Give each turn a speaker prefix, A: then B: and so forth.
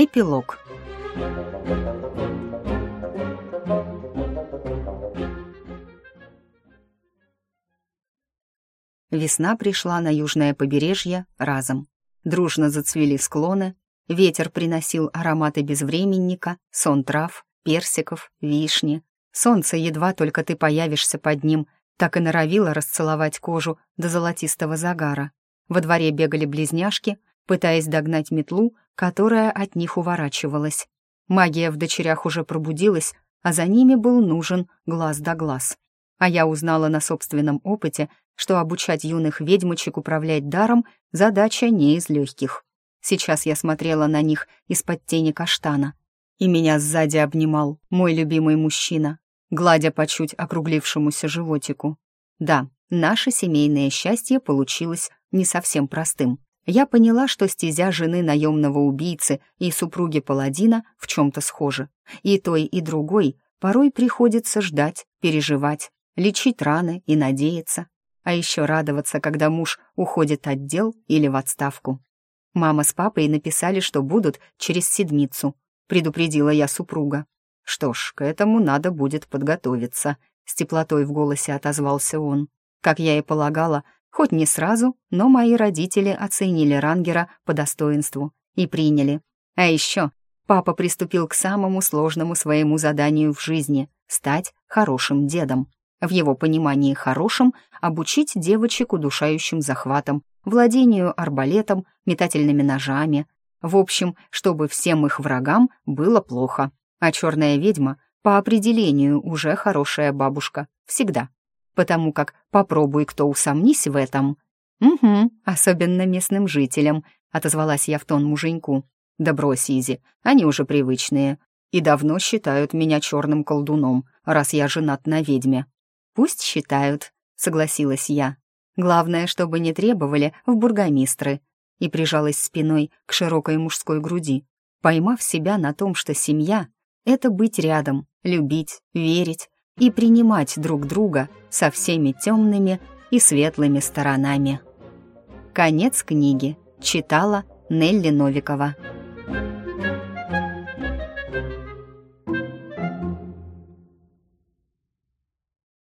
A: Эпилог. Весна пришла на южное побережье разом. Дружно зацвели склоны, ветер приносил ароматы безвременника, сон трав, персиков, вишни. Солнце, едва только ты появишься под ним, так и норовило расцеловать кожу до золотистого загара. Во дворе бегали близняшки, пытаясь догнать метлу, которая от них уворачивалась. Магия в дочерях уже пробудилась, а за ними был нужен глаз да глаз. А я узнала на собственном опыте, что обучать юных ведьмочек управлять даром — задача не из легких. Сейчас я смотрела на них из-под тени каштана, и меня сзади обнимал мой любимый мужчина, гладя по чуть округлившемуся животику. Да, наше семейное счастье получилось не совсем простым я поняла, что стезя жены наемного убийцы и супруги паладина в чем-то схожи. И той, и другой порой приходится ждать, переживать, лечить раны и надеяться, а еще радоваться, когда муж уходит от дел или в отставку. Мама с папой написали, что будут через седмицу, предупредила я супруга. Что ж, к этому надо будет подготовиться, с теплотой в голосе отозвался он. Как я и полагала, Хоть не сразу, но мои родители оценили Рангера по достоинству и приняли. А еще папа приступил к самому сложному своему заданию в жизни — стать хорошим дедом. В его понимании хорошим — обучить девочек удушающим захватом, владению арбалетом, метательными ножами. В общем, чтобы всем их врагам было плохо. А черная ведьма по определению уже хорошая бабушка. Всегда потому как попробуй кто усомнись в этом. «Угу, особенно местным жителям», — отозвалась я в тон муженьку. «Да брось, Изи, они уже привычные и давно считают меня черным колдуном, раз я женат на ведьме». «Пусть считают», — согласилась я. «Главное, чтобы не требовали в бургомистры», и прижалась спиной к широкой мужской груди, поймав себя на том, что семья — это быть рядом, любить, верить, и принимать друг друга со всеми темными и светлыми сторонами. Конец книги. Читала Нелли Новикова.